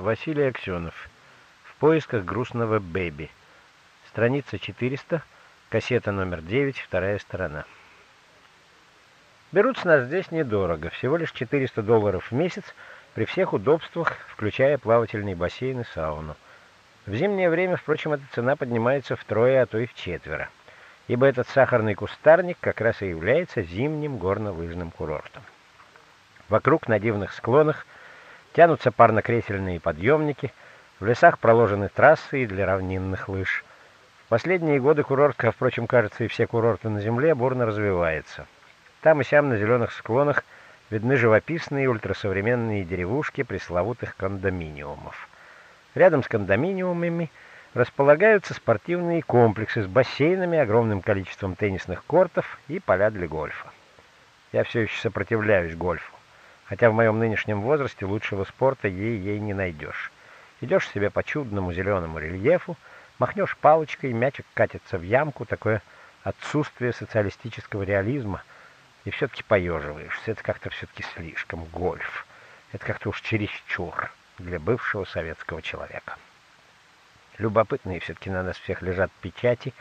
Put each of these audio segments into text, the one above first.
Василий Аксенов. В поисках грустного бэби. Страница 400, кассета номер 9, вторая сторона. Берут с нас здесь недорого, всего лишь 400 долларов в месяц при всех удобствах, включая плавательный бассейн и сауну. В зимнее время, впрочем, эта цена поднимается втрое, а то и в четверо, ибо этот сахарный кустарник как раз и является зимним горнолыжным курортом. Вокруг на дивных склонах тянутся парно-кресельные подъемники, в лесах проложены трассы и для равнинных лыж. В последние годы курорт, как, впрочем, кажется, и все курорты на Земле, бурно развивается – там и сям на зеленых склонах видны живописные ультрасовременные деревушки пресловутых кондоминиумов. Рядом с кондоминиумами располагаются спортивные комплексы с бассейнами, огромным количеством теннисных кортов и поля для гольфа. Я все еще сопротивляюсь гольфу, хотя в моем нынешнем возрасте лучшего спорта ей-ей не найдешь. Идешь себе по чудному зеленому рельефу, махнешь палочкой, мячик катится в ямку, такое отсутствие социалистического реализма — и все-таки поеживаешься. Это как-то все-таки слишком. Гольф. Это как-то уж чересчур для бывшего советского человека. Любопытные все-таки на нас всех лежат печати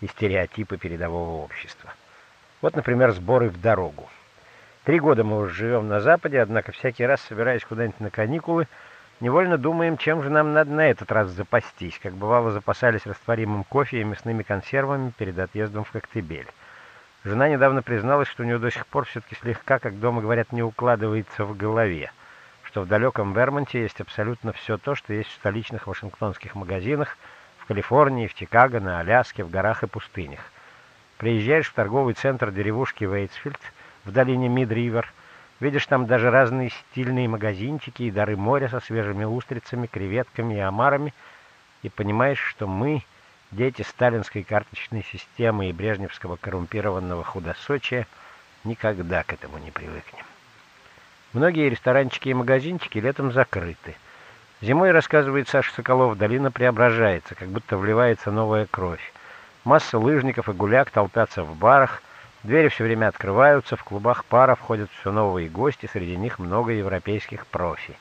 и стереотипы передового общества. Вот, например, сборы в дорогу. Три года мы уже живем на Западе, однако всякий раз, собираясь куда-нибудь на каникулы, невольно думаем, чем же нам надо на этот раз запастись, как бывало запасались растворимым кофе и мясными консервами перед отъездом в Коктебель. Жена недавно призналась, что у нее до сих пор все-таки слегка, как дома говорят, не укладывается в голове, что в далеком Вермонте есть абсолютно все то, что есть в столичных вашингтонских магазинах, в Калифорнии, в Чикаго, на Аляске, в горах и пустынях. Приезжаешь в торговый центр деревушки Вейтсфилд в долине Мид-Ривер, видишь там даже разные стильные магазинчики и дары моря со свежими устрицами, креветками и омарами, и понимаешь, что мы Дети сталинской карточной системы и брежневского коррумпированного худосочия никогда к этому не привыкнем. Многие ресторанчики и магазинчики летом закрыты. Зимой, рассказывает Саша Соколов, долина преображается, как будто вливается новая кровь. Масса лыжников и гуляк толпятся в барах, двери все время открываются, в клубах пара входят все новые гости, среди них много европейских профи.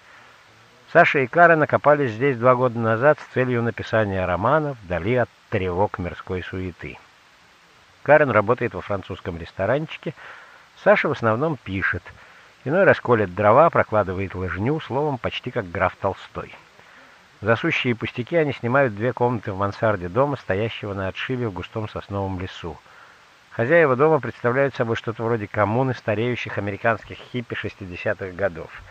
Саша и Кара накопались здесь два года назад с целью написания романа «Вдали от тревог мирской суеты». Карен работает во французском ресторанчике, Саша в основном пишет. Иной раз дрова, прокладывает лыжню, словом, почти как граф Толстой. За сущие пустяки они снимают две комнаты в мансарде дома, стоящего на отшибе в густом сосновом лесу. Хозяева дома представляют собой что-то вроде коммуны стареющих американских хиппи 60-х годов –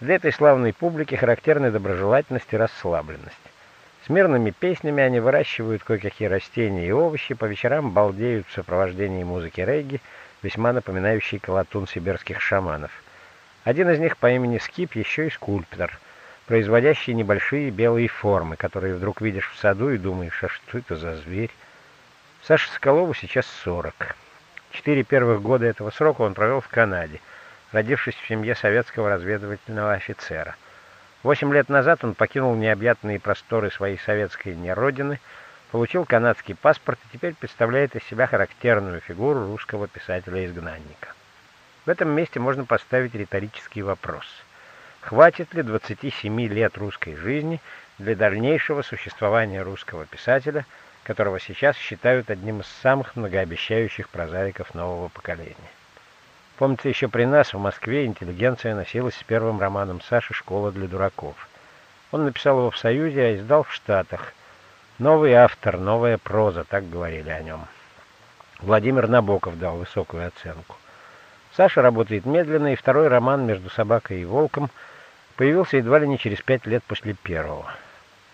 для этой славной публики характерны доброжелательность и расслабленность. С мирными песнями они выращивают кое-какие растения и овощи, по вечерам балдеют в сопровождении музыки регги, весьма напоминающей колотун сибирских шаманов. Один из них по имени Скип еще и скульптор, производящий небольшие белые формы, которые вдруг видишь в саду и думаешь, а что это за зверь? Саше Соколову сейчас 40. Четыре первых года этого срока он провел в Канаде – родившись в семье советского разведывательного офицера. Восемь лет назад он покинул необъятные просторы своей советской неродины, получил канадский паспорт и теперь представляет из себя характерную фигуру русского писателя-изгнанника. В этом месте можно поставить риторический вопрос. Хватит ли 27 лет русской жизни для дальнейшего существования русского писателя, которого сейчас считают одним из самых многообещающих прозаиков нового поколения? Помнится, еще при нас в Москве интеллигенция носилась с первым романом Саши «Школа для дураков». Он написал его в Союзе, а издал в Штатах. Новый автор, новая проза, так говорили о нем. Владимир Набоков дал высокую оценку. Саша работает медленно, и второй роман «Между собакой и волком» появился едва ли не через пять лет после первого.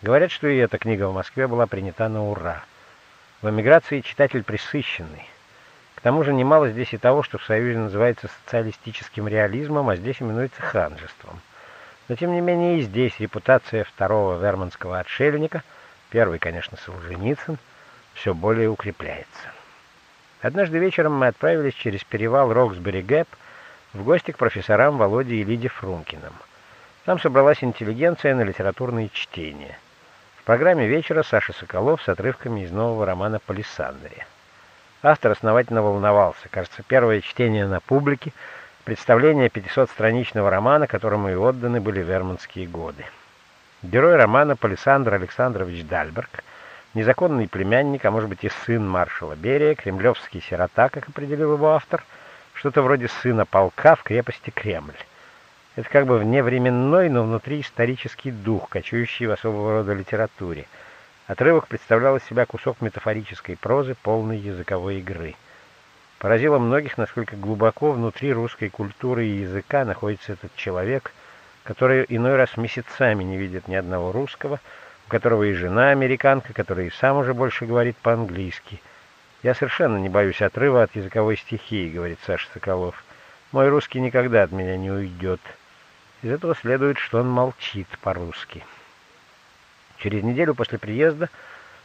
Говорят, что и эта книга в Москве была принята на ура. В эмиграции читатель присыщенный. К тому же немало здесь и того, что в Союзе называется социалистическим реализмом, а здесь именуется ханжеством. Но тем не менее и здесь репутация второго вермонтского отшельника, первый, конечно, Солженицын, все более укрепляется. Однажды вечером мы отправились через перевал Роксбери-Гэп в гости к профессорам Володе и Лиде Фрумкиным. Там собралась интеллигенция на литературные чтения. В программе вечера Саша Соколов с отрывками из нового романа «Палисандрия». Автор основательно волновался. Кажется, первое чтение на публике, представление 500-страничного романа, которому и отданы были верманские годы. Герой романа Палисандр Александрович Дальберг, незаконный племянник, а может быть и сын маршала Берия, кремлевский сирота, как определил его автор, что-то вроде сына полка в крепости Кремль. Это как бы вневременной, но внутри исторический дух, кочующий в особого рода литературе. Отрывок представлял из себя кусок метафорической прозы, полной языковой игры. Поразило многих, насколько глубоко внутри русской культуры и языка находится этот человек, который иной раз месяцами не видит ни одного русского, у которого и жена американка, который и сам уже больше говорит по-английски. «Я совершенно не боюсь отрыва от языковой стихии», — говорит Саша Соколов. «Мой русский никогда от меня не уйдет». Из этого следует, что он молчит по-русски. Через неделю после приезда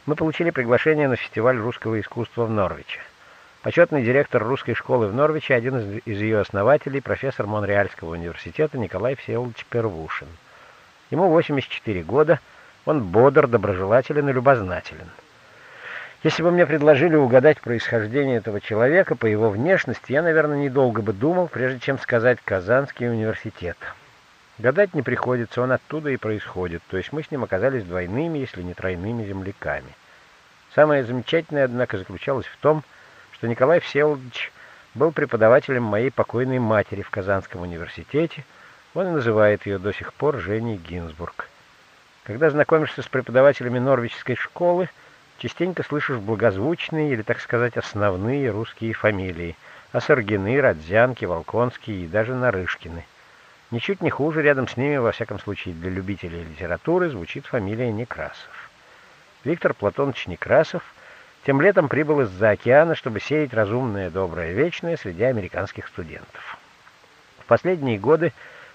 мы получили приглашение на фестиваль русского искусства в Норвиче. Почетный директор русской школы в Норвиче, один из, ее основателей, профессор Монреальского университета Николай Всеволодович Первушин. Ему 84 года, он бодр, доброжелателен и любознателен. Если бы мне предложили угадать происхождение этого человека по его внешности, я, наверное, недолго бы думал, прежде чем сказать «Казанский университет». Гадать не приходится, он оттуда и происходит, то есть мы с ним оказались двойными, если не тройными земляками. Самое замечательное, однако, заключалось в том, что Николай Всеволодович был преподавателем моей покойной матери в Казанском университете, он и называет ее до сих пор Женей Гинзбург. Когда знакомишься с преподавателями Норвичской школы, частенько слышишь благозвучные или, так сказать, основные русские фамилии – Осаргины, Родзянки, Волконские и даже Нарышкины. Ничуть не хуже, рядом с ними, во всяком случае для любителей литературы, звучит фамилия Некрасов. Виктор Платонович Некрасов тем летом прибыл из-за океана, чтобы сеять разумное, доброе, вечное среди американских студентов. В последние годы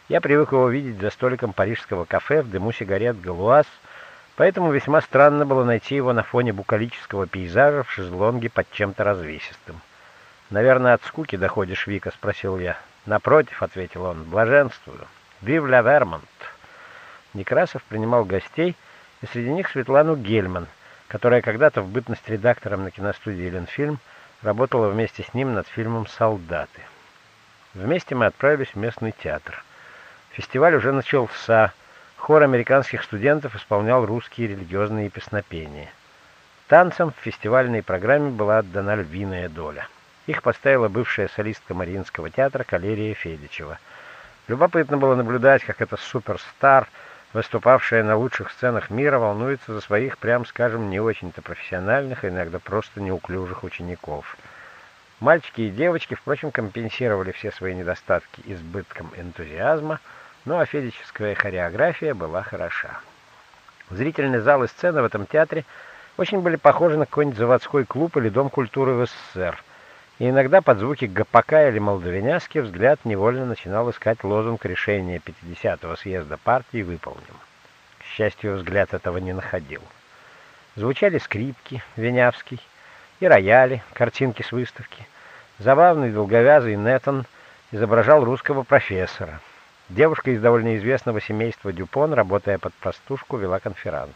я привык его видеть за столиком парижского кафе в дыму сигарет «Галуаз», поэтому весьма странно было найти его на фоне букалического пейзажа в шезлонге под чем-то развесистым. «Наверное, от скуки доходишь, Вика?» — спросил я. «Напротив», — ответил он, — «блаженствую. Вив ля Вермонт». Некрасов принимал гостей, и среди них Светлану Гельман, которая когда-то в бытность редактором на киностудии «Ленфильм» работала вместе с ним над фильмом «Солдаты». Вместе мы отправились в местный театр. Фестиваль уже начался. Хор американских студентов исполнял русские религиозные песнопения. Танцам в фестивальной программе была отдана львиная доля. Их поставила бывшая солистка Мариинского театра Калерия Федичева. Любопытно было наблюдать, как эта суперстар, выступавшая на лучших сценах мира, волнуется за своих, прям скажем, не очень-то профессиональных, а иногда просто неуклюжих учеников. Мальчики и девочки, впрочем, компенсировали все свои недостатки избытком энтузиазма, ну а федическая хореография была хороша. Зрительный зал и сцена в этом театре очень были похожи на какой-нибудь заводской клуб или дом культуры в СССР и иногда под звуки гопака или молдавиняски взгляд невольно начинал искать лозунг решения 50-го съезда партии «Выполним». К счастью, взгляд этого не находил. Звучали скрипки, Винявский, и рояли, картинки с выставки. Забавный долговязый Нетон изображал русского профессора. Девушка из довольно известного семейства Дюпон, работая под простушку, вела конферанс.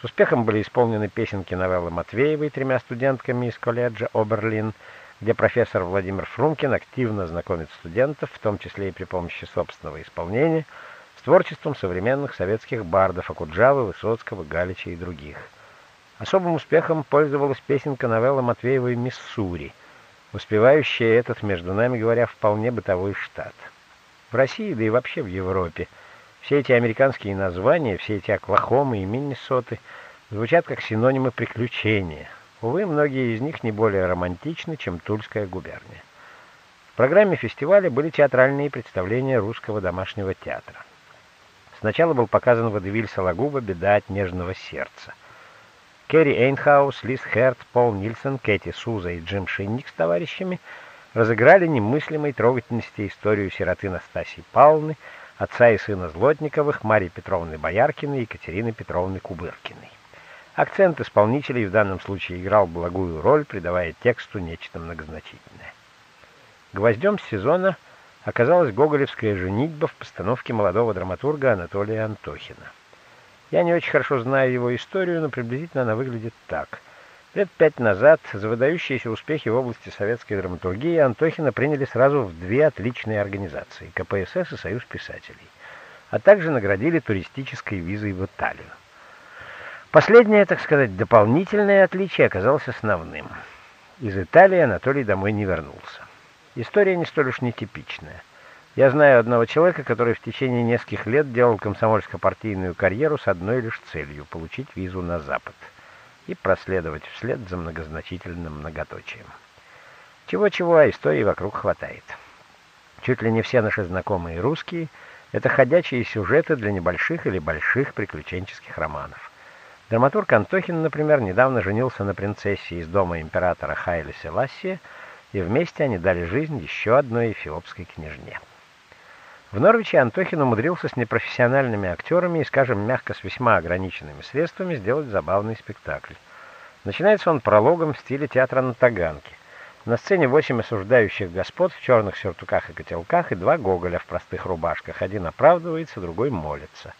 С успехом были исполнены песенки новеллы Матвеевой тремя студентками из колледжа Оберлин, где профессор Владимир Фрумкин активно знакомит студентов, в том числе и при помощи собственного исполнения, с творчеством современных советских бардов Акуджавы, Высоцкого, Галича и других. Особым успехом пользовалась песенка новеллы Матвеевой «Миссури», успевающая этот, между нами говоря, вполне бытовой штат. В России, да и вообще в Европе, все эти американские названия, все эти Оклахомы и Миннесоты звучат как синонимы приключения – Увы, многие из них не более романтичны, чем Тульская губерния. В программе фестиваля были театральные представления русского домашнего театра. Сначала был показан водевиль Сологуба «Беда от нежного сердца». Керри Эйнхаус, Лиз Херт, Пол Нильсон, Кэти Суза и Джим Шинник с товарищами разыграли немыслимой трогательности историю сироты Настасии Павловны, отца и сына Злотниковых, Марии Петровны Бояркиной и Екатерины Петровны Кубыркиной. Акцент исполнителей в данном случае играл благую роль, придавая тексту нечто многозначительное. Гвоздем сезона оказалась гоголевская женитьба в постановке молодого драматурга Анатолия Антохина. Я не очень хорошо знаю его историю, но приблизительно она выглядит так. Лет пять назад за выдающиеся успехи в области советской драматургии Антохина приняли сразу в две отличные организации – КПСС и Союз писателей – а также наградили туристической визой в Италию. Последнее, так сказать, дополнительное отличие оказалось основным. Из Италии Анатолий домой не вернулся. История не столь уж нетипичная. Я знаю одного человека, который в течение нескольких лет делал комсомольско-партийную карьеру с одной лишь целью — получить визу на Запад и проследовать вслед за многозначительным многоточием. Чего-чего, а истории вокруг хватает. Чуть ли не все наши знакомые русские — это ходячие сюжеты для небольших или больших приключенческих романов. Драматург Антохин, например, недавно женился на принцессе из дома императора Хайли Селассия, и вместе они дали жизнь еще одной эфиопской княжне. В Норвиче Антохин умудрился с непрофессиональными актерами и, скажем мягко, с весьма ограниченными средствами сделать забавный спектакль. Начинается он прологом в стиле театра на Таганке. На сцене восемь осуждающих господ в черных сюртуках и котелках и два гоголя в простых рубашках. Один оправдывается, другой молится.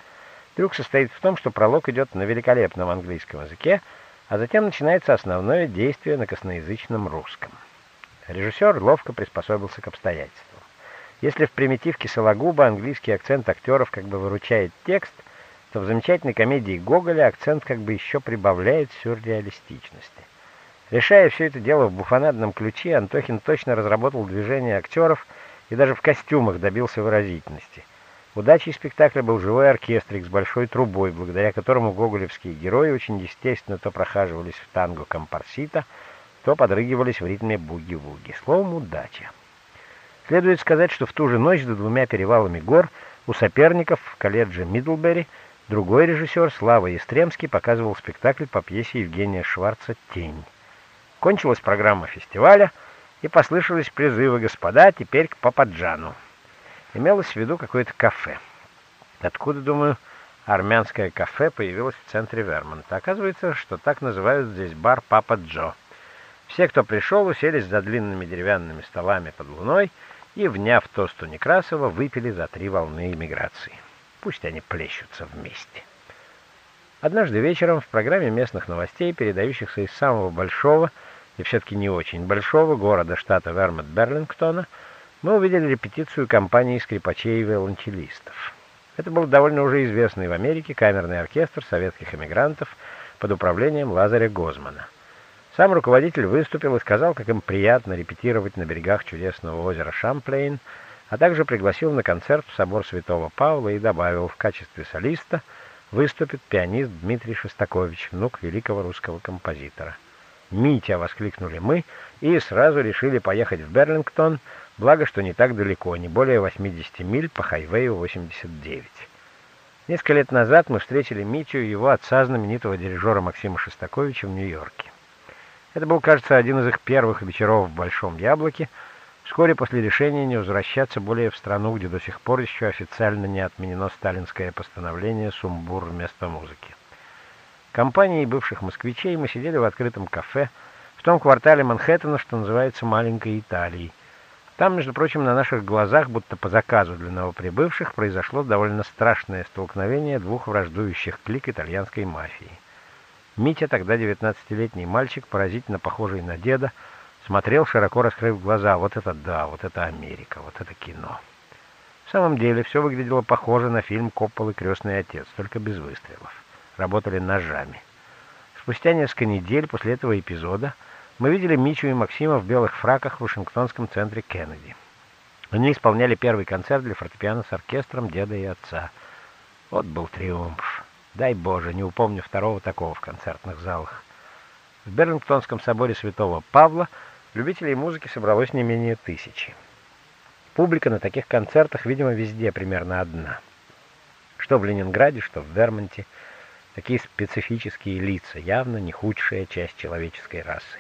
Трюк состоит в том, что пролог идет на великолепном английском языке, а затем начинается основное действие на косноязычном русском. Режиссер ловко приспособился к обстоятельствам. Если в примитивке Сологуба английский акцент актеров как бы выручает текст, то в замечательной комедии Гоголя акцент как бы еще прибавляет сюрреалистичности. Решая все это дело в буфонадном ключе, Антохин точно разработал движения актеров и даже в костюмах добился выразительности. Удачей спектакля был живой оркестрик с большой трубой, благодаря которому гоголевские герои очень естественно то прохаживались в танго компарсита, то подрыгивались в ритме буги-вуги. Словом, удача. Следует сказать, что в ту же ночь за двумя перевалами гор у соперников в колледже Мидлбери другой режиссер Слава Естремский показывал спектакль по пьесе Евгения Шварца «Тень». Кончилась программа фестиваля, и послышались призывы «Господа, теперь к Пападжану». Имелось в виду какое-то кафе. Откуда, думаю, армянское кафе появилось в центре Вермонта. Оказывается, что так называют здесь бар Папа Джо. Все, кто пришел, уселись за длинными деревянными столами под луной и, вняв тосту Некрасова, выпили за три волны иммиграции. Пусть они плещутся вместе. Однажды вечером в программе местных новостей, передающихся из самого большого и все-таки не очень большого города штата Вермонт-Берлингтона, мы увидели репетицию компании скрипачей и виолончелистов. Это был довольно уже известный в Америке камерный оркестр советских эмигрантов под управлением Лазаря Гозмана. Сам руководитель выступил и сказал, как им приятно репетировать на берегах чудесного озера Шамплейн, а также пригласил на концерт в собор Святого Павла и добавил, в качестве солиста выступит пианист Дмитрий Шостакович, внук великого русского композитора. «Митя!» — воскликнули мы и сразу решили поехать в Берлингтон, благо, что не так далеко, не более 80 миль по хайвею 89. Несколько лет назад мы встретили Митю и его отца, знаменитого дирижера Максима Шостаковича, в Нью-Йорке. Это был, кажется, один из их первых вечеров в Большом Яблоке, вскоре после решения не возвращаться более в страну, где до сих пор еще официально не отменено сталинское постановление «Сумбур вместо музыки». Компанией бывших москвичей мы сидели в открытом кафе в том квартале Манхэттена, что называется «Маленькой Италией». Там, между прочим, на наших глазах, будто по заказу для новоприбывших, произошло довольно страшное столкновение двух враждующих клик итальянской мафии. Митя, тогда девятнадцатилетний мальчик, поразительно похожий на деда, смотрел, широко раскрыв глаза. Вот это да, вот это Америка, вот это кино. В самом деле, все выглядело похоже на фильм «Копполы. Крестный отец», только без выстрелов. Работали ножами. Спустя несколько недель после этого эпизода мы видели Мичу и Максима в белых фраках в Вашингтонском центре Кеннеди. Они исполняли первый концерт для фортепиано с оркестром деда и отца. Вот был триумф. Дай Боже, не упомню второго такого в концертных залах. В Берлингтонском соборе святого Павла любителей музыки собралось не менее тысячи. Публика на таких концертах, видимо, везде примерно одна. Что в Ленинграде, что в Вермонте. Такие специфические лица, явно не худшая часть человеческой расы.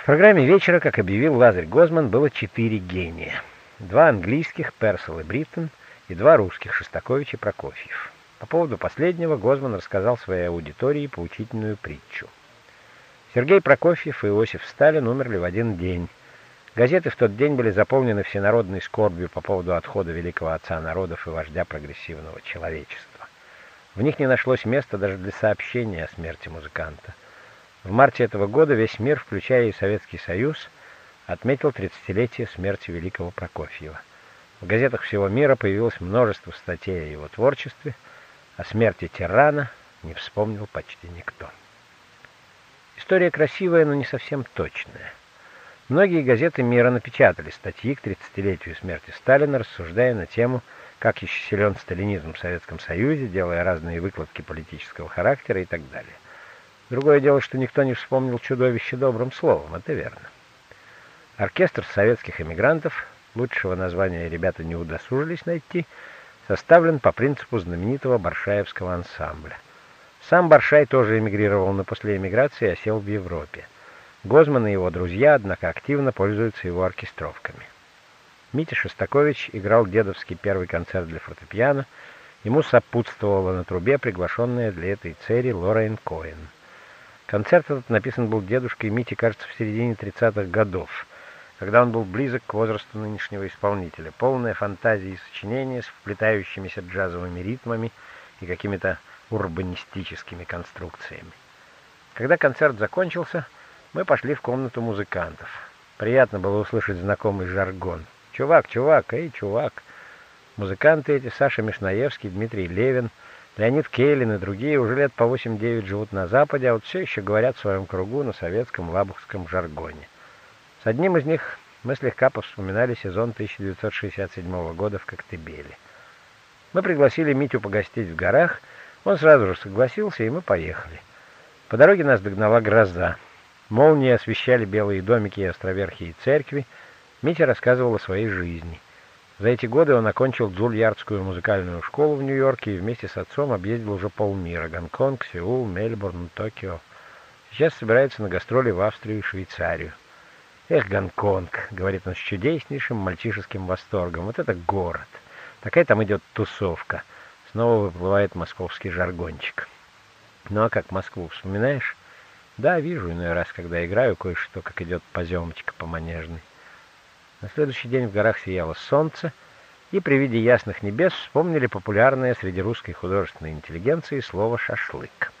В программе вечера, как объявил Лазарь Гозман, было четыре гения. Два английских, Персел и Бриттон, и два русских, Шостакович и Прокофьев. По поводу последнего Гозман рассказал своей аудитории поучительную притчу. Сергей Прокофьев и Иосиф Сталин умерли в один день. Газеты в тот день были заполнены всенародной скорбью по поводу отхода великого отца народов и вождя прогрессивного человечества. В них не нашлось места даже для сообщения о смерти музыканта. В марте этого года весь мир, включая и Советский Союз, отметил 30-летие смерти великого Прокофьева. В газетах всего мира появилось множество статей о его творчестве, о смерти тирана не вспомнил почти никто. История красивая, но не совсем точная. Многие газеты мира напечатали статьи к 30-летию смерти Сталина, рассуждая на тему, как еще силен сталинизм в Советском Союзе, делая разные выкладки политического характера и так далее. Другое дело, что никто не вспомнил чудовище добрым словом, это верно. Оркестр советских эмигрантов, лучшего названия ребята не удосужились найти, составлен по принципу знаменитого Баршаевского ансамбля. Сам Баршай тоже эмигрировал, но после эмиграции осел в Европе. Гозман и его друзья, однако, активно пользуются его оркестровками. Митя Шостакович играл дедовский первый концерт для фортепиано, ему сопутствовала на трубе приглашенная для этой цели Лорен Коэн. Концерт этот написан был дедушкой Мити, кажется, в середине 30-х годов, когда он был близок к возрасту нынешнего исполнителя. Полная фантазия и сочинение с вплетающимися джазовыми ритмами и какими-то урбанистическими конструкциями. Когда концерт закончился, мы пошли в комнату музыкантов. Приятно было услышать знакомый жаргон. «Чувак, чувак, эй, чувак!» Музыканты эти, Саша Мишнаевский, Дмитрий Левин — Леонид Кейлин и другие уже лет по 8-9 живут на Западе, а вот все еще говорят в своем кругу на советском лабухском жаргоне. С одним из них мы слегка повспоминали сезон 1967 года в Коктебеле. Мы пригласили Митю погостить в горах, он сразу же согласился, и мы поехали. По дороге нас догнала гроза. Молнии освещали белые домики и островерхие церкви. Митя рассказывал о своей жизни — за эти годы он окончил Джульярдскую музыкальную школу в Нью-Йорке и вместе с отцом объездил уже полмира — Гонконг, Сеул, Мельбурн, Токио. Сейчас собирается на гастроли в Австрию и Швейцарию. «Эх, Гонконг!» — говорит он с чудеснейшим мальчишеским восторгом. «Вот это город! Такая там идет тусовка!» Снова выплывает московский жаргончик. «Ну а как Москву вспоминаешь?» «Да, вижу иной раз, когда играю кое-что, как идет поземочка по Манежной». На следующий день в горах сияло солнце, и при виде ясных небес вспомнили популярное среди русской художественной интеллигенции слово «шашлык».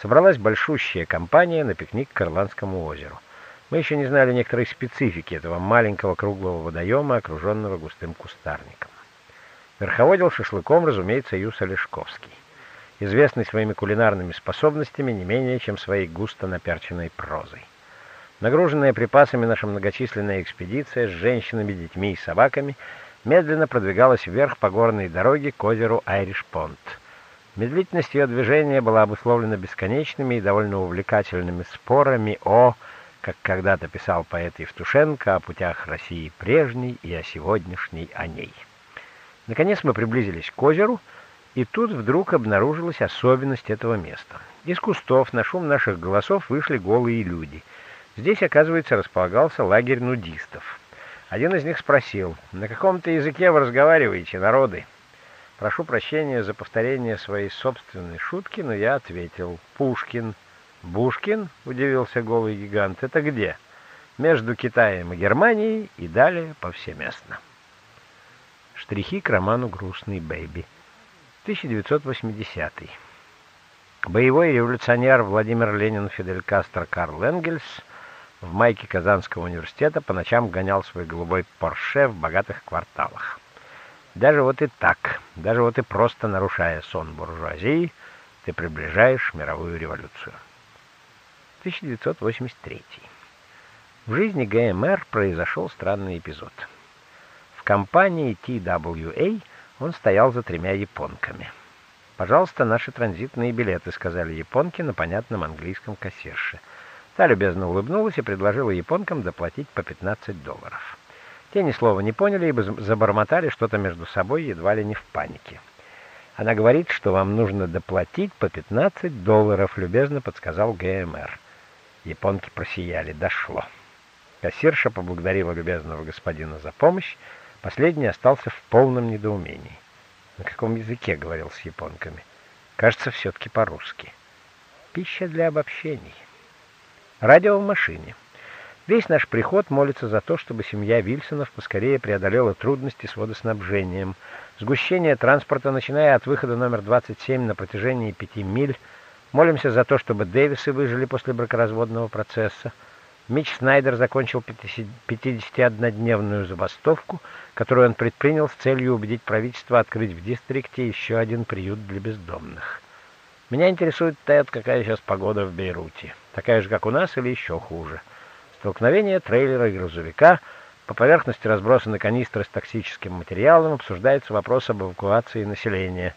Собралась большущая компания на пикник к Ирландскому озеру. Мы еще не знали некоторой специфики этого маленького круглого водоема, окруженного густым кустарником. Верховодил шашлыком, разумеется, Юс Олешковский, известный своими кулинарными способностями не менее, чем своей густо наперченной прозой. Нагруженная припасами наша многочисленная экспедиция с женщинами, детьми и собаками медленно продвигалась вверх по горной дороге к озеру Айриш-Понт. Медлительность ее движения была обусловлена бесконечными и довольно увлекательными спорами о, как когда-то писал поэт Евтушенко, о путях России прежней и о сегодняшней о ней. Наконец мы приблизились к озеру, и тут вдруг обнаружилась особенность этого места. Из кустов на шум наших голосов вышли голые люди — Здесь, оказывается, располагался лагерь нудистов. Один из них спросил, «На каком-то языке вы разговариваете, народы?» Прошу прощения за повторение своей собственной шутки, но я ответил, «Пушкин». «Бушкин?» — удивился голый гигант. «Это где?» «Между Китаем и Германией и далее повсеместно». Штрихи к роману «Грустный бэйби». 1980 Боевой революционер Владимир Ленин, Фидель Кастро, Карл Энгельс — в майке Казанского университета по ночам гонял свой голубой Порше в богатых кварталах. Даже вот и так, даже вот и просто нарушая сон буржуазии, ты приближаешь мировую революцию. 1983. В жизни ГМР произошел странный эпизод. В компании TWA он стоял за тремя японками. «Пожалуйста, наши транзитные билеты», — сказали японки на понятном английском кассирше — Та любезно улыбнулась и предложила японкам доплатить по 15 долларов. Те ни слова не поняли, ибо забормотали что-то между собой едва ли не в панике. Она говорит, что вам нужно доплатить по 15 долларов, любезно подсказал ГМР. Японки просияли, дошло. Кассирша поблагодарила любезного господина за помощь, последний остался в полном недоумении. На каком языке говорил с японками? Кажется, все-таки по-русски. Пища для обобщений. Радио в машине. Весь наш приход молится за то, чтобы семья Вильсонов поскорее преодолела трудности с водоснабжением. Сгущение транспорта, начиная от выхода номер 27 на протяжении пяти миль. Молимся за то, чтобы Дэвисы выжили после бракоразводного процесса. Мич Снайдер закончил 51-дневную забастовку, которую он предпринял с целью убедить правительство открыть в дистрикте еще один приют для бездомных. Меня интересует, Тед, какая сейчас погода в Бейруте. Такая же, как у нас, или еще хуже. Столкновение трейлера и грузовика, по поверхности разбросаны канистры с токсическим материалом, обсуждается вопрос об эвакуации населения.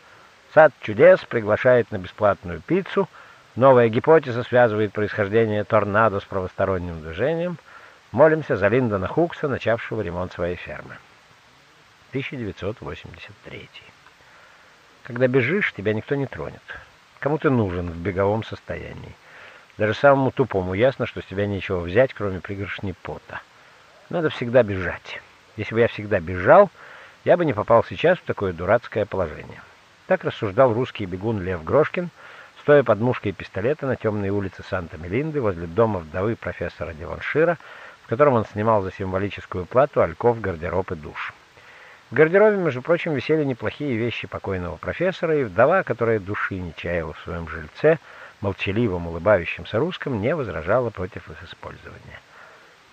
Сад чудес приглашает на бесплатную пиццу — Новая гипотеза связывает происхождение торнадо с правосторонним движением. Молимся за Линдона Хукса, начавшего ремонт своей фермы. 1983. Когда бежишь, тебя никто не тронет. Кому ты нужен в беговом состоянии? Даже самому тупому ясно, что с тебя нечего взять, кроме пригоршни пота. Надо всегда бежать. Если бы я всегда бежал, я бы не попал сейчас в такое дурацкое положение. Так рассуждал русский бегун Лев Грошкин – стоя под мушкой пистолета на темной улице Санта-Мелинды возле дома вдовы профессора Деваншира, в котором он снимал за символическую плату альков, гардероб и душ. В гардеробе, между прочим, висели неплохие вещи покойного профессора, и вдова, которая души не чаяла в своем жильце, молчаливом, улыбающемся русском, не возражала против их использования.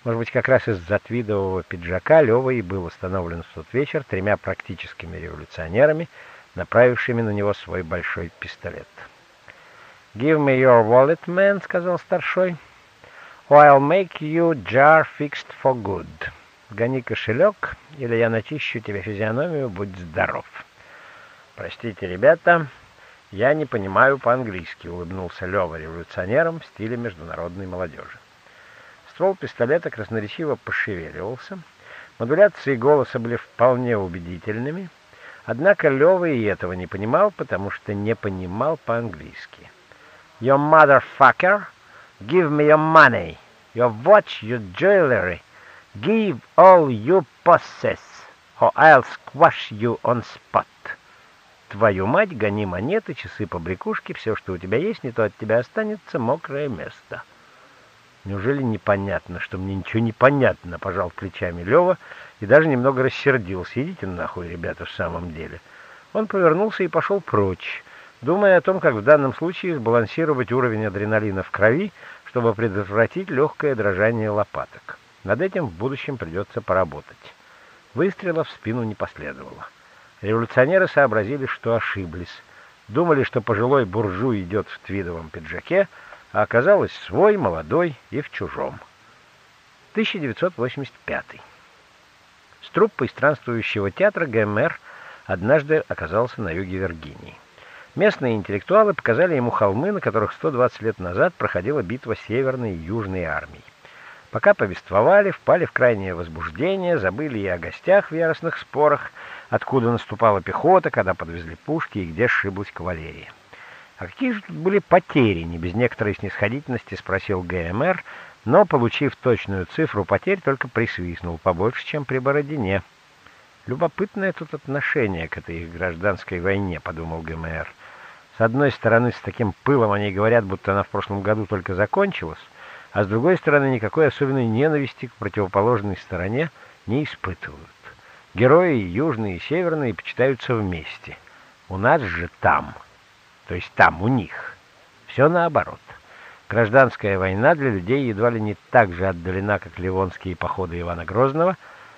Может быть, как раз из-за твидового пиджака Лёва и был остановлен в тот вечер тремя практическими революционерами, направившими на него свой большой пистолет. «Give me your wallet, man», — сказал старшой, «or I'll make you jar fixed for good». «Гони кошелек, или я начищу тебе физиономию, будь здоров». «Простите, ребята, я не понимаю по-английски», — улыбнулся Лёва революционером в стиле международной молодежи. Ствол пистолета красноречиво пошевеливался, модуляции голоса были вполне убедительными, однако Лёва и этого не понимал, потому что не понимал по-английски. your motherfucker, give me your money, your watch, your jewelry, give all you possess, or I'll squash you on spot. Твою мать, гони монеты, часы, побрякушки, все, что у тебя есть, не то от тебя останется мокрое место. Неужели непонятно, что мне ничего не понятно, пожал плечами Лева и даже немного рассердился. Идите нахуй, ребята, в самом деле. Он повернулся и пошел прочь, думая о том, как в данном случае сбалансировать уровень адреналина в крови, чтобы предотвратить легкое дрожание лопаток. Над этим в будущем придется поработать. Выстрела в спину не последовало. Революционеры сообразили, что ошиблись. Думали, что пожилой буржуй идет в твидовом пиджаке, а оказалось свой, молодой и в чужом. 1985. С труппой странствующего театра ГМР однажды оказался на юге Виргинии. Местные интеллектуалы показали ему холмы, на которых 120 лет назад проходила битва Северной и Южной армий. Пока повествовали, впали в крайнее возбуждение, забыли и о гостях в яростных спорах, откуда наступала пехота, когда подвезли пушки и где сшиблась кавалерия. «А какие же тут были потери?» — не без некоторой снисходительности спросил ГМР, но, получив точную цифру потерь, только присвистнул побольше, чем при Бородине. «Любопытное тут отношение к этой гражданской войне», — подумал ГМР. С одной стороны, с таким пылом они говорят, будто она в прошлом году только закончилась, а с другой стороны, никакой особенной ненависти к противоположной стороне не испытывают. Герои южные и северные почитаются вместе. У нас же там, то есть там, у них, все наоборот. Гражданская война для людей едва ли не так же отдалена, как ливонские походы Ивана Грозного,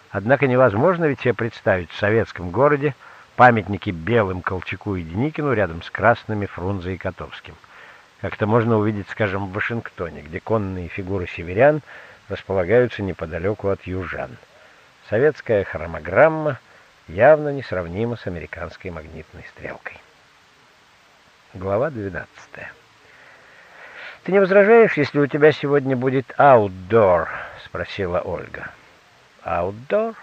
однако невозможно ведь себе представить в советском городе, памятники белым Колчаку и Деникину рядом с красными Фрунзе и Котовским. Как это можно увидеть, скажем, в Вашингтоне, где конные фигуры северян располагаются неподалеку от южан. Советская хромограмма явно несравнима с американской магнитной стрелкой. Глава 12. «Ты не возражаешь, если у тебя сегодня будет аутдор?» — спросила Ольга. «Аутдор?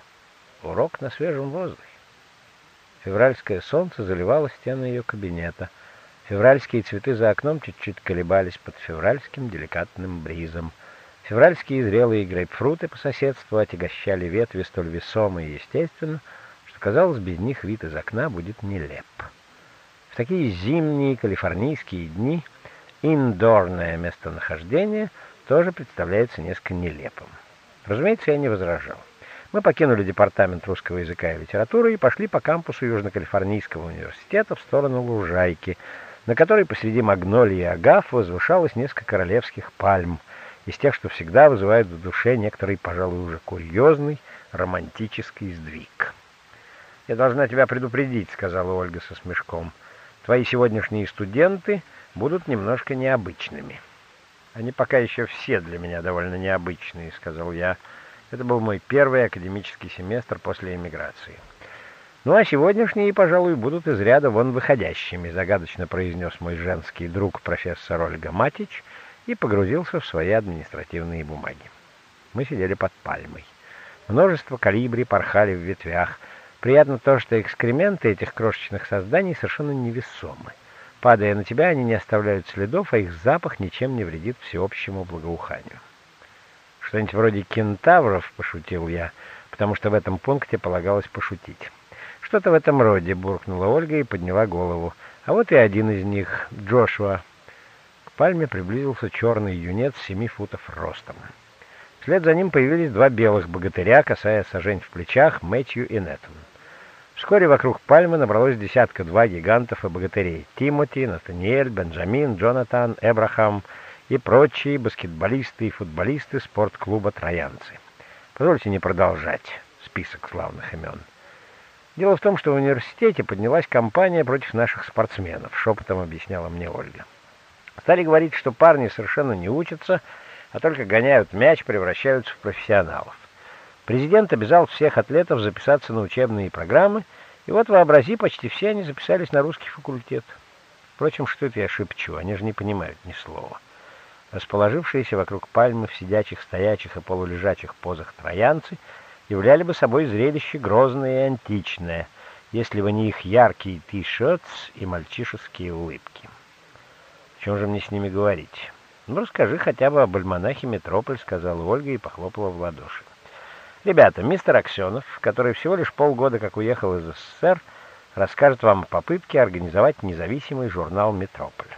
Урок на свежем воздухе. Февральское солнце заливало стены ее кабинета. Февральские цветы за окном чуть-чуть колебались под февральским деликатным бризом. Февральские зрелые грейпфруты по соседству отягощали ветви столь весомо и естественно, что, казалось, без них вид из окна будет нелеп. В такие зимние калифорнийские дни индорное местонахождение тоже представляется несколько нелепым. Разумеется, я не возражал. Мы покинули департамент русского языка и литературы и пошли по кампусу Южно-Калифорнийского университета в сторону Лужайки, на которой посреди магнолии и агав возвышалось несколько королевских пальм, из тех, что всегда вызывают в душе некоторый, пожалуй, уже курьезный романтический сдвиг. «Я должна тебя предупредить», — сказала Ольга со смешком. «Твои сегодняшние студенты будут немножко необычными». «Они пока еще все для меня довольно необычные», — сказал я. Это был мой первый академический семестр после эмиграции. «Ну а сегодняшние, пожалуй, будут из ряда вон выходящими», — загадочно произнес мой женский друг профессор Ольга Матич и погрузился в свои административные бумаги. Мы сидели под пальмой. Множество калибри порхали в ветвях. Приятно то, что экскременты этих крошечных созданий совершенно невесомы. Падая на тебя, они не оставляют следов, а их запах ничем не вредит всеобщему благоуханию. «Что-нибудь вроде кентавров», — пошутил я, потому что в этом пункте полагалось пошутить. «Что-то в этом роде», — буркнула Ольга и подняла голову. «А вот и один из них, Джошуа». Пальме приблизился черный юнец семи футов ростом. Вслед за ним появились два белых богатыря, касая сажень в плечах, Мэтью и Неттон. Вскоре вокруг пальмы набралось десятка-два гигантов и богатырей. Тимоти, Натаниэль, Бенджамин, Джонатан, Эбрахам и прочие баскетболисты и футболисты спортклуба «Троянцы». Позвольте не продолжать список славных имен. Дело в том, что в университете поднялась кампания против наших спортсменов, шепотом объясняла мне Ольга. Стали говорить, что парни совершенно не учатся, а только гоняют мяч, превращаются в профессионалов. Президент обязал всех атлетов записаться на учебные программы, и вот, вообрази, почти все они записались на русский факультет. Впрочем, что это я шепчу, они же не понимают ни слова. Расположившиеся вокруг пальмы в сидячих, стоячих и полулежачих позах троянцы являли бы собой зрелище грозное и античное, если бы не их яркие ти-шертс и мальчишеские улыбки. Чем же мне с ними говорить? Ну, расскажи хотя бы об альманахе «Метрополь», — сказала Ольга и похлопала в ладоши. Ребята, мистер Аксенов, который всего лишь полгода как уехал из СССР, расскажет вам о попытке организовать независимый журнал «Метрополь».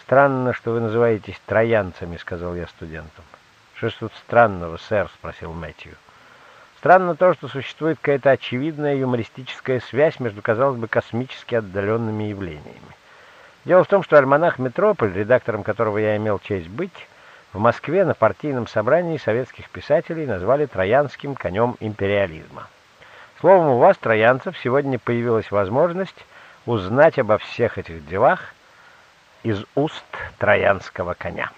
«Странно, что вы называетесь троянцами», — сказал я студентам. «Что ж тут странного, сэр?» — спросил Мэтью. «Странно то, что существует какая-то очевидная юмористическая связь между, казалось бы, космически отдаленными явлениями. Дело в том, что альманах «Метрополь», редактором которого я имел честь быть, в Москве на партийном собрании советских писателей назвали троянским конем империализма. Словом, у вас, троянцев, сегодня появилась возможность узнать обо всех этих делах из уст троянского коня.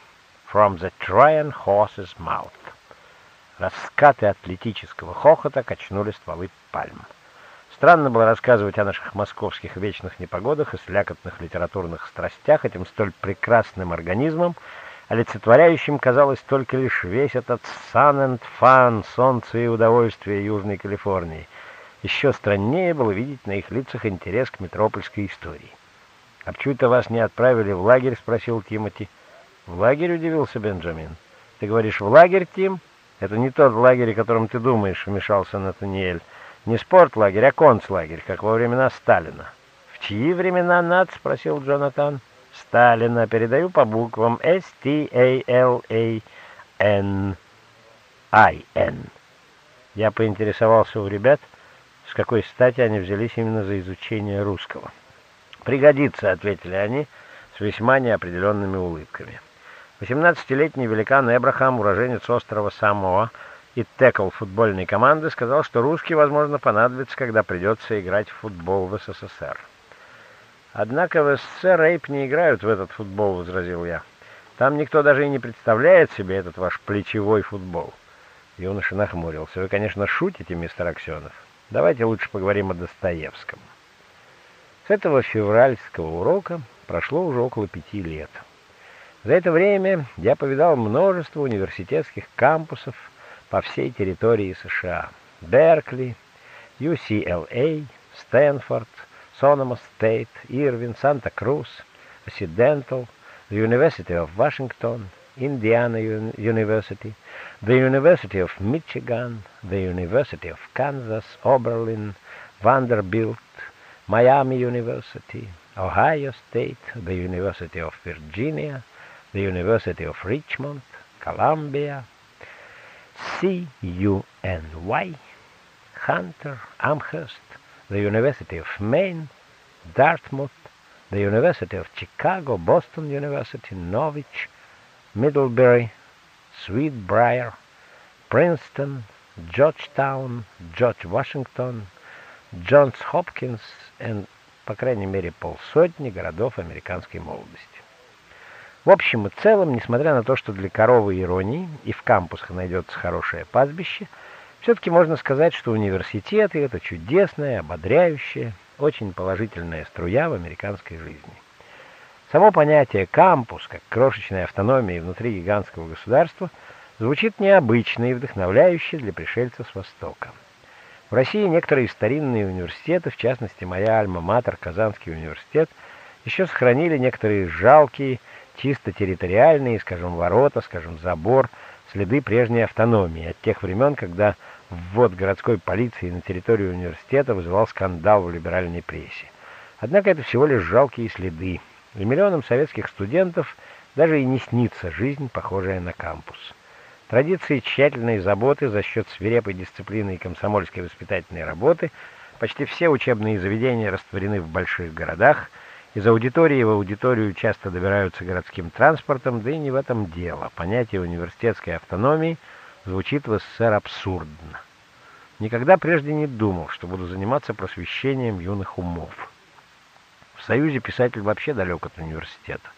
From the Trojan horse's mouth. Раскаты атлетического хохота качнули стволы пальм. Странно было рассказывать о наших московских вечных непогодах и слякотных литературных страстях этим столь прекрасным организмом, олицетворяющим, казалось, только лишь весь этот sun and fun, солнце и удовольствие Южной Калифорнии. Еще страннее было видеть на их лицах интерес к метропольской истории. «А почему-то вас не отправили в лагерь?» — спросил Тимоти. «В лагерь?» — удивился Бенджамин. «Ты говоришь, в лагерь, Тим?» «Это не тот лагерь, о котором ты думаешь», — вмешался Натаниэль. «Не спортлагерь, а концлагерь, как во времена Сталина». «В чьи времена, Над?» — спросил Джонатан. Сталина. Передаю по буквам S-T-A-L-A-N-I-N. Я поинтересовался у ребят, с какой стати они взялись именно за изучение русского. «Пригодится», — ответили они с весьма неопределенными улыбками. 18-летний великан Эбрахам, уроженец острова Самоа и текл футбольной команды, сказал, что русский, возможно, понадобится, когда придется играть в футбол в СССР. «Однако в СССР рейп не играют в этот футбол», — возразил я. «Там никто даже и не представляет себе этот ваш плечевой футбол». Юноша нахмурился. «Вы, конечно, шутите, мистер Аксенов. Давайте лучше поговорим о Достоевском». С этого февральского урока прошло уже около пяти лет. За это время я повидал множество университетских кампусов по всей территории США. Беркли, UCLA, Стэнфорд, Sonoma State, Irvine, Santa Cruz, Occidental, the University of Washington, Indiana University, the University of Michigan, the University of Kansas, Oberlin, Vanderbilt, Miami University, Ohio State, the University of Virginia, the University of Richmond, Columbia, CUNY, Hunter, Amherst, the University of Maine, Dartmouth, the University of Chicago, Boston University, Norwich, Middlebury, Свитбрайер, Принстон, Джорджтаун, Джордж Вашингтон, Джонс Хопкинс и, по крайней мере, полсотни городов американской молодости. В общем и целом, несмотря на то, что для коровы иронии и в кампусах найдется хорошее пастбище, все-таки можно сказать, что университеты — это чудесная, ободряющая, очень положительная струя в американской жизни. Само понятие «кампус», как крошечная автономия внутри гигантского государства, звучит необычно и вдохновляюще для пришельцев с Востока. В России некоторые старинные университеты, в частности моя альма-матер, Казанский университет, еще сохранили некоторые жалкие, чисто территориальные, скажем, ворота, скажем, забор, следы прежней автономии от тех времен, когда ввод городской полиции на территорию университета вызывал скандал в либеральной прессе. Однако это всего лишь жалкие следы, и миллионам советских студентов даже и не снится жизнь, похожая на кампус. Традиции тщательной заботы за счет свирепой дисциплины и комсомольской воспитательной работы почти все учебные заведения растворены в больших городах, из аудитории в аудиторию часто добираются городским транспортом, да и не в этом дело. Понятие университетской автономии звучит в СССР абсурдно. Никогда прежде не думал, что буду заниматься просвещением юных умов. В Союзе писатель вообще далек от университета.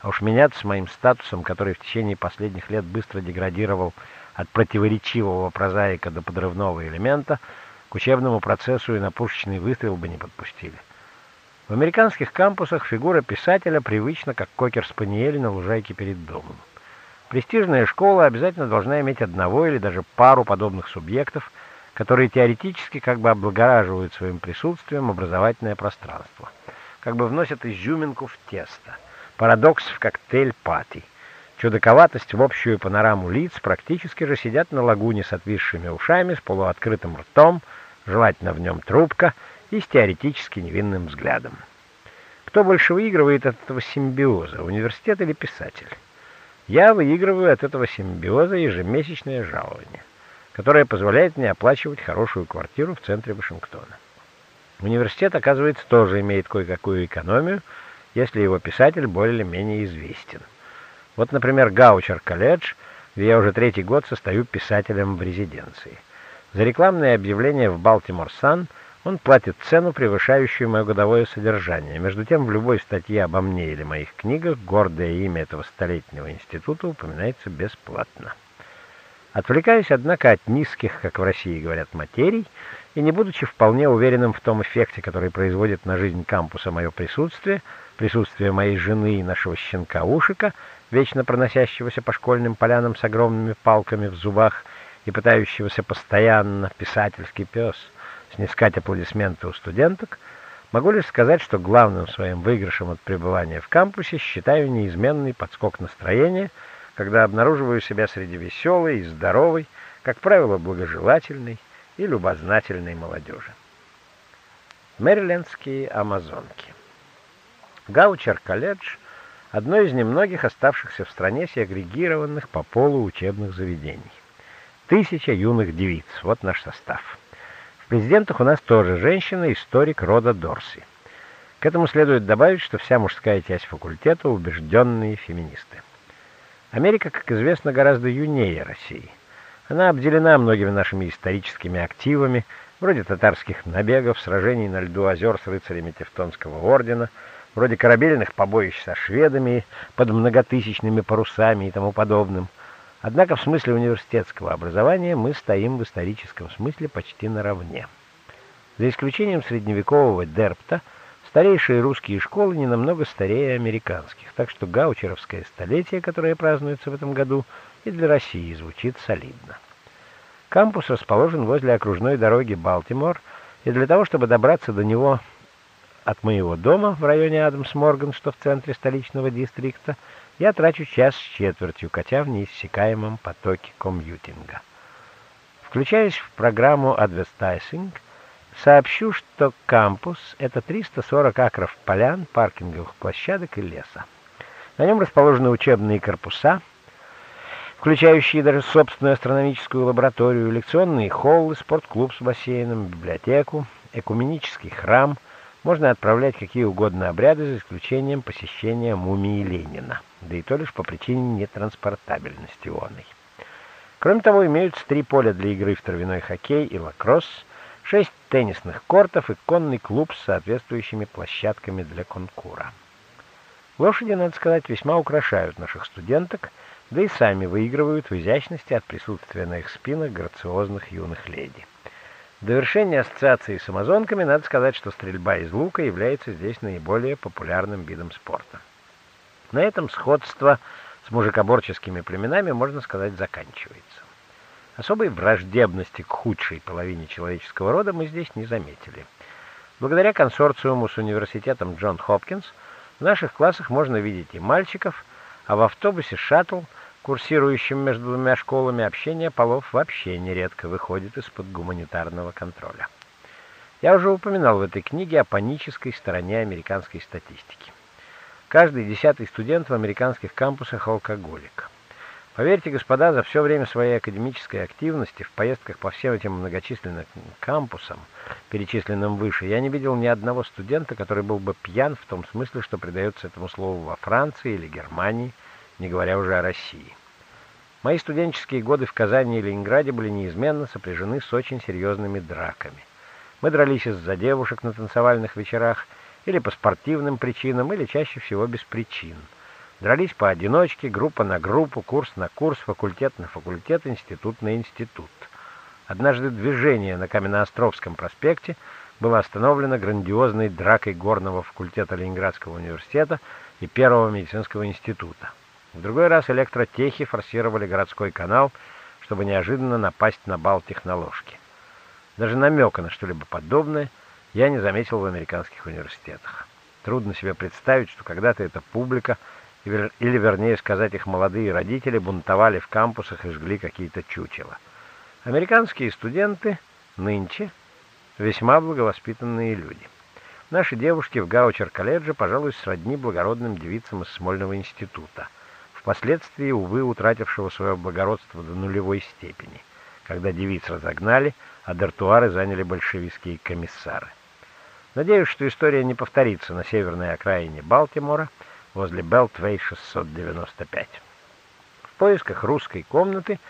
А уж меняться с моим статусом, который в течение последних лет быстро деградировал от противоречивого прозаика до подрывного элемента, к учебному процессу и на пушечный выстрел бы не подпустили. В американских кампусах фигура писателя привычна, как кокер-спаниель на лужайке перед домом. Престижная школа обязательно должна иметь одного или даже пару подобных субъектов, которые теоретически как бы облагораживают своим присутствием образовательное пространство, как бы вносят изюминку в тесто, парадокс в коктейль пати. Чудаковатость в общую панораму лиц практически же сидят на лагуне с отвисшими ушами, с полуоткрытым ртом, желательно в нем трубка — и с теоретически невинным взглядом. Кто больше выигрывает от этого симбиоза, университет или писатель? Я выигрываю от этого симбиоза ежемесячное жалование, которое позволяет мне оплачивать хорошую квартиру в центре Вашингтона. Университет, оказывается, тоже имеет кое-какую экономию, если его писатель более или менее известен. Вот, например, Гаучер-колледж, где я уже третий год состою писателем в резиденции. За рекламное объявление в Балтимор Сан – он платит цену, превышающую мое годовое содержание. Между тем, в любой статье обо мне или моих книгах гордое имя этого столетнего института упоминается бесплатно. Отвлекаюсь, однако, от низких, как в России говорят, материй, и не будучи вполне уверенным в том эффекте, который производит на жизнь кампуса мое присутствие, присутствие моей жены и нашего щенка Ушика, вечно проносящегося по школьным полянам с огромными палками в зубах и пытающегося постоянно, писательский пес — снискать аплодисменты у студенток, могу лишь сказать, что главным своим выигрышем от пребывания в кампусе считаю неизменный подскок настроения, когда обнаруживаю себя среди веселой и здоровой, как правило, благожелательной и любознательной молодежи. Мэрилендские амазонки. Гаучер-колледж – одно из немногих оставшихся в стране сегрегированных по полу учебных заведений. Тысяча юных девиц – вот наш состав. В президентах у нас тоже женщина, историк рода Дорси. К этому следует добавить, что вся мужская часть факультета – убежденные феминисты. Америка, как известно, гораздо юнее России. Она обделена многими нашими историческими активами, вроде татарских набегов, сражений на льду озер с рыцарями Тевтонского ордена, вроде корабельных побоищ со шведами под многотысячными парусами и тому подобным – Однако в смысле университетского образования мы стоим в историческом смысле почти наравне. За исключением средневекового Дерпта, старейшие русские школы не намного старее американских, так что гаучеровское столетие, которое празднуется в этом году, и для России звучит солидно. Кампус расположен возле окружной дороги Балтимор, и для того, чтобы добраться до него от моего дома в районе Адамс-Морган, что в центре столичного дистрикта, я трачу час с четвертью, катя в неиссякаемом потоке комьютинга. Включаясь в программу Advertising, сообщу, что кампус — это 340 акров полян, паркинговых площадок и леса. На нем расположены учебные корпуса, включающие даже собственную астрономическую лабораторию, лекционные холлы, спортклуб с бассейном, библиотеку, экуменический храм, можно отправлять какие угодно обряды, за исключением посещения мумии Ленина, да и то лишь по причине нетранспортабельности оной. Кроме того, имеются три поля для игры в травяной хоккей и лакросс, шесть теннисных кортов и конный клуб с соответствующими площадками для конкура. Лошади, надо сказать, весьма украшают наших студенток, да и сами выигрывают в изящности от присутствия на их спинах грациозных юных леди. В довершение ассоциации с амазонками надо сказать, что стрельба из лука является здесь наиболее популярным видом спорта. На этом сходство с мужикоборческими племенами, можно сказать, заканчивается. Особой враждебности к худшей половине человеческого рода мы здесь не заметили. Благодаря консорциуму с университетом Джон Хопкинс в наших классах можно видеть и мальчиков, а в автобусе «Шаттл», курсирующем между двумя школами, общение полов вообще нередко выходит из-под гуманитарного контроля. Я уже упоминал в этой книге о панической стороне американской статистики. Каждый десятый студент в американских кампусах алкоголик. Поверьте, господа, за все время своей академической активности в поездках по всем этим многочисленным кампусам, перечисленным выше, я не видел ни одного студента, который был бы пьян в том смысле, что придается этому слову во Франции или Германии, не говоря уже о России. Мои студенческие годы в Казани и Ленинграде были неизменно сопряжены с очень серьезными драками. Мы дрались из-за девушек на танцевальных вечерах, или по спортивным причинам, или чаще всего без причин – Дрались поодиночке, группа на группу, курс на курс, факультет на факультет, институт на институт. Однажды движение на Каменноостровском проспекте было остановлено грандиозной дракой горного факультета Ленинградского университета и Первого медицинского института. В другой раз электротехи форсировали городской канал, чтобы неожиданно напасть на бал техноложки. Даже намека на что-либо подобное я не заметил в американских университетах. Трудно себе представить, что когда-то эта публика – или, вернее сказать, их молодые родители бунтовали в кампусах и жгли какие-то чучела. Американские студенты нынче весьма благовоспитанные люди. Наши девушки в Гаучер-колледже, пожалуй, сродни благородным девицам из Смольного института, впоследствии, увы, утратившего свое благородство до нулевой степени, когда девиц разогнали, а дартуары заняли большевистские комиссары. Надеюсь, что история не повторится на северной окраине Балтимора, возле Белтвей 695. В поисках русской комнаты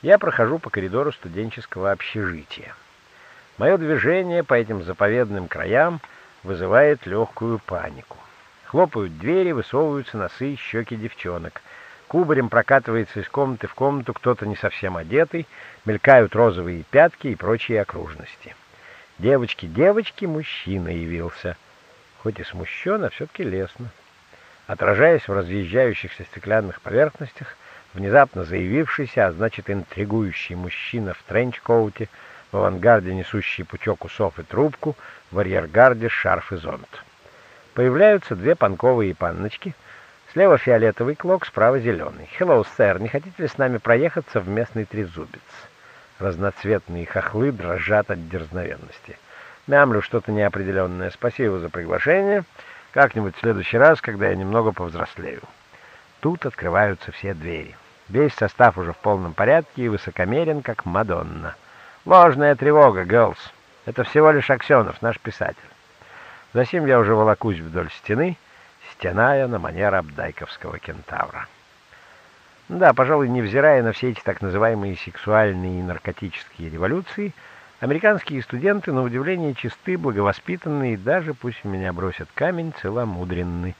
я прохожу по коридору студенческого общежития. Мое движение по этим заповедным краям вызывает легкую панику. Хлопают двери, высовываются носы и щеки девчонок. Кубарем прокатывается из комнаты в комнату кто-то не совсем одетый, мелькают розовые пятки и прочие окружности. Девочки, девочки, мужчина явился. Хоть и смущенно, все-таки лестно отражаясь в разъезжающихся стеклянных поверхностях, внезапно заявившийся, а значит интригующий мужчина в тренч-коуте, в авангарде несущий пучок усов и трубку, в арьергарде шарф и зонт. Появляются две панковые панночки, слева фиолетовый клок, справа зеленый. «Хеллоу, сэр, не хотите ли с нами проехаться в местный трезубец?» Разноцветные хохлы дрожат от дерзновенности. Мямлю что-то неопределенное. Спасибо за приглашение. Как-нибудь в следующий раз, когда я немного повзрослею. Тут открываются все двери. Весь состав уже в полном порядке и высокомерен, как Мадонна. Ложная тревога, Гелс. Это всего лишь Аксенов, наш писатель. Затем я уже волокусь вдоль стены, стеная на манер абдайковского кентавра. Да, пожалуй, невзирая на все эти так называемые сексуальные и наркотические революции, Американские студенты, на удивление, чисты, благовоспитанные, даже, пусть меня бросят камень, целомудренны.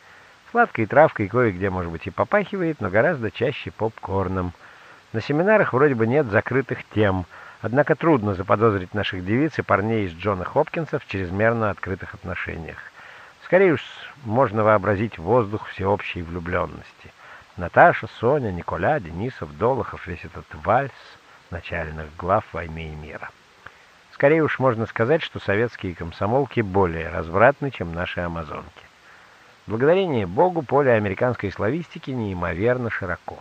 Сладкой травкой кое-где, может быть, и попахивает, но гораздо чаще попкорном. На семинарах вроде бы нет закрытых тем, однако трудно заподозрить наших девиц и парней из Джона Хопкинса в чрезмерно открытых отношениях. Скорее уж можно вообразить воздух всеобщей влюбленности. Наташа, Соня, Николя, Денисов, Долохов, весь этот вальс начальных глав «Войны и мира». Скорее уж можно сказать, что советские комсомолки более развратны, чем наши амазонки. Благодарение Богу поле американской славистики неимоверно широко.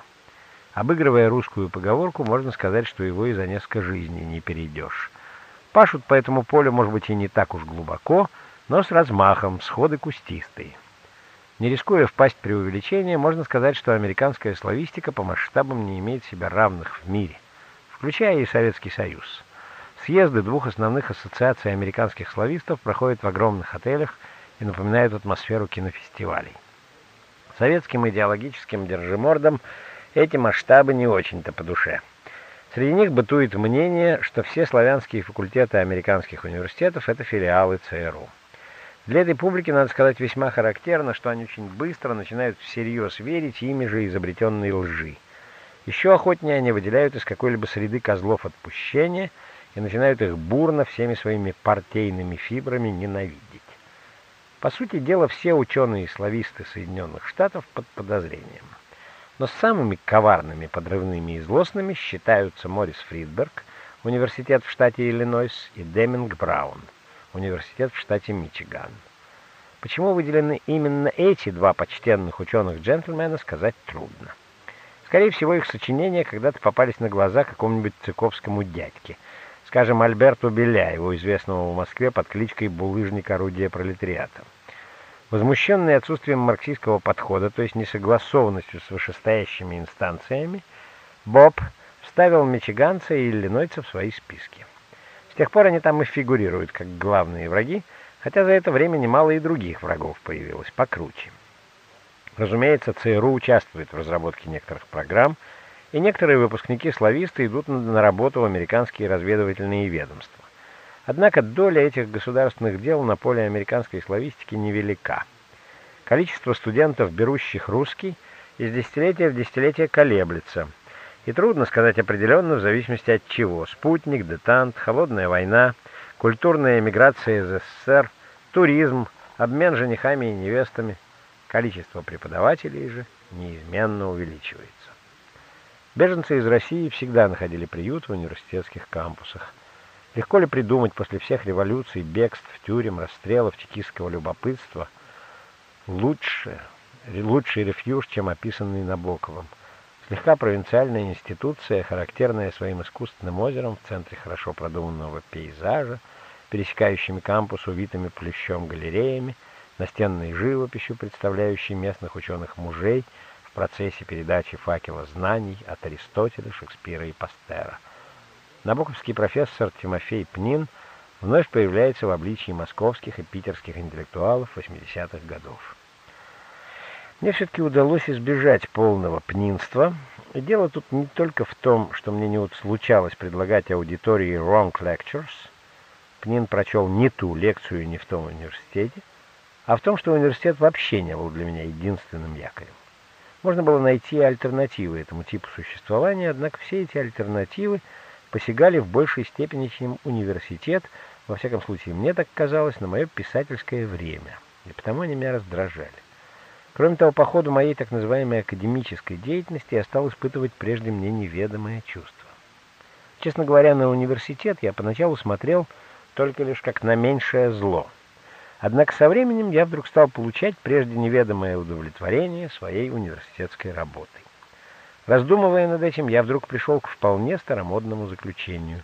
Обыгрывая русскую поговорку, можно сказать, что его и за несколько жизней не перейдешь. Пашут по этому полю, может быть, и не так уж глубоко, но с размахом, сходы кустистые. Не рискуя впасть в преувеличение, можно сказать, что американская славистика по масштабам не имеет себе равных в мире, включая и Советский Союз. Съезды двух основных ассоциаций американских славистов проходят в огромных отелях и напоминают атмосферу кинофестивалей. Советским идеологическим держимордам эти масштабы не очень-то по душе. Среди них бытует мнение, что все славянские факультеты американских университетов – это филиалы ЦРУ. Для этой публики, надо сказать, весьма характерно, что они очень быстро начинают всерьез верить ими же изобретенной лжи. Еще охотнее они выделяют из какой-либо среды козлов отпущения и начинают их бурно всеми своими партийными фибрами ненавидеть. По сути дела, все ученые-слависты Соединенных Штатов под подозрением. Но самыми коварными, подрывными и злостными считаются Морис Фридберг, университет в штате Иллинойс, и Деминг Браун, университет в штате Мичиган. Почему выделены именно эти два почтенных ученых-джентльмена, сказать трудно. Скорее всего, их сочинения когда-то попались на глаза какому-нибудь цыковскому дядьке, скажем, Альберту Беляеву, известному в Москве под кличкой «Булыжник орудия пролетариата». Возмущенный отсутствием марксистского подхода, то есть несогласованностью с вышестоящими инстанциями, Боб вставил мичиганца и иллинойца в свои списки. Тех пор они там и фигурируют как главные враги, хотя за это время немало и других врагов появилось, покруче. Разумеется, ЦРУ участвует в разработке некоторых программ, и некоторые выпускники-слависты идут на работу в американские разведывательные ведомства. Однако доля этих государственных дел на поле американской славистики невелика. Количество студентов, берущих русский, из десятилетия в десятилетие колеблется. И трудно сказать определенно в зависимости от чего. Спутник, детант, холодная война, культурная эмиграция из СССР, туризм, обмен женихами и невестами. Количество преподавателей же неизменно увеличивается. Беженцы из России всегда находили приют в университетских кампусах. Легко ли придумать после всех революций, бегств, тюрем, расстрелов, чекистского любопытства лучше, лучший рефьюж, чем описанный Набоковым. Слегка провинциальная институция, характерная своим искусственным озером в центре хорошо продуманного пейзажа, пересекающими кампус увитыми плющом галереями, настенной живописью, представляющей местных ученых-мужей в процессе передачи факела знаний от Аристотеля, Шекспира и Пастера – Набоковский профессор Тимофей Пнин вновь появляется в обличии московских и питерских интеллектуалов 80-х годов. Мне все-таки удалось избежать полного пнинства. И дело тут не только в том, что мне не случалось предлагать аудитории wrong lectures. Пнин прочел не ту лекцию не в том университете, а в том, что университет вообще не был для меня единственным якорем. Можно было найти альтернативы этому типу существования, однако все эти альтернативы – посягали в большей степени, чем университет, во всяком случае, мне так казалось, на мое писательское время, и потому они меня раздражали. Кроме того, по ходу моей так называемой академической деятельности я стал испытывать прежде мне неведомое чувство. Честно говоря, на университет я поначалу смотрел только лишь как на меньшее зло. Однако со временем я вдруг стал получать прежде неведомое удовлетворение своей университетской работой. Раздумывая над этим, я вдруг пришел к вполне старомодному заключению.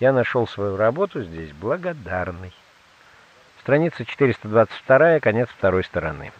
Я нашел свою работу здесь благодарной. Страница 422, конец второй стороны.